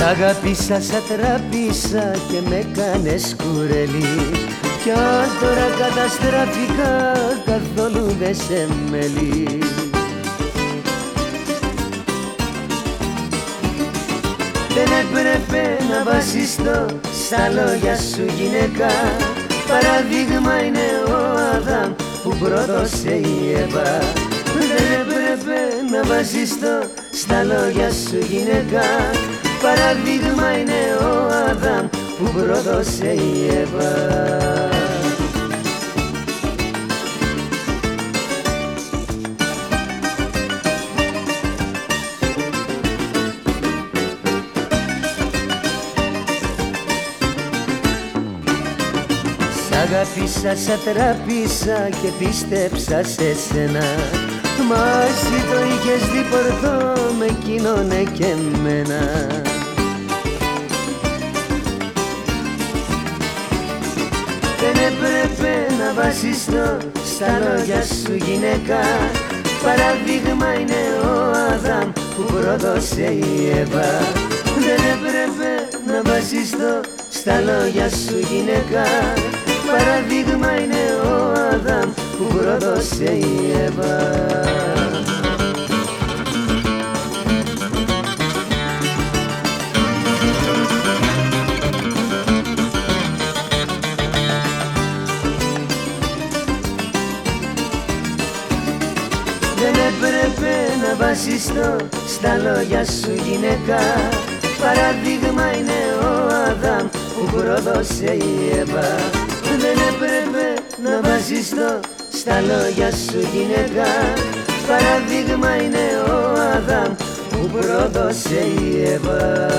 Σ' αγάπησα, σ' ατραπήσα και με κάνες κουρελί. Κι αν τώρα καταστραφικά καθόλου δεν σε μελεί. Δεν έπρεπε να βασιστώ στα λόγια σου γυναίκα. Παραδείγμα είναι ο Αδάμ που πρόδωσε η Εύα. Δεν έπρεπε να βασιστώ στα λόγια σου γυναίκα Παραδείγμα είναι ο Αδάμ που πρόδωσε η Εύα. Αγάπησα, σ' ατραπήσα και πίστεψα σε σένα. Μα εσύ το είχες δει πορτό με κοινωνε και εμένα Δεν έπρεπε να βασιστώ στα λόγια σου γυναίκα. Παραδείγμα είναι ο Αδάμ που πρόδωσε η Εύα. Δεν έπρεπε να βασιστώ στα λόγια σου γυναίκα. Παραδείγμα είναι ο Αδάμ που πρόδωσε η Εύα Δεν έπρεπε να βασιστώ. Στα λόγια σου γυναίκα Παραδείγμα είναι ο Αδάμ που πρόδωσε η Εύα. Δεν έπρεπε να βασιστώ. Στα λόγια σου γυναίκα Παραδείγμα είναι ο Αδάμ που πρόδωσε η Εύα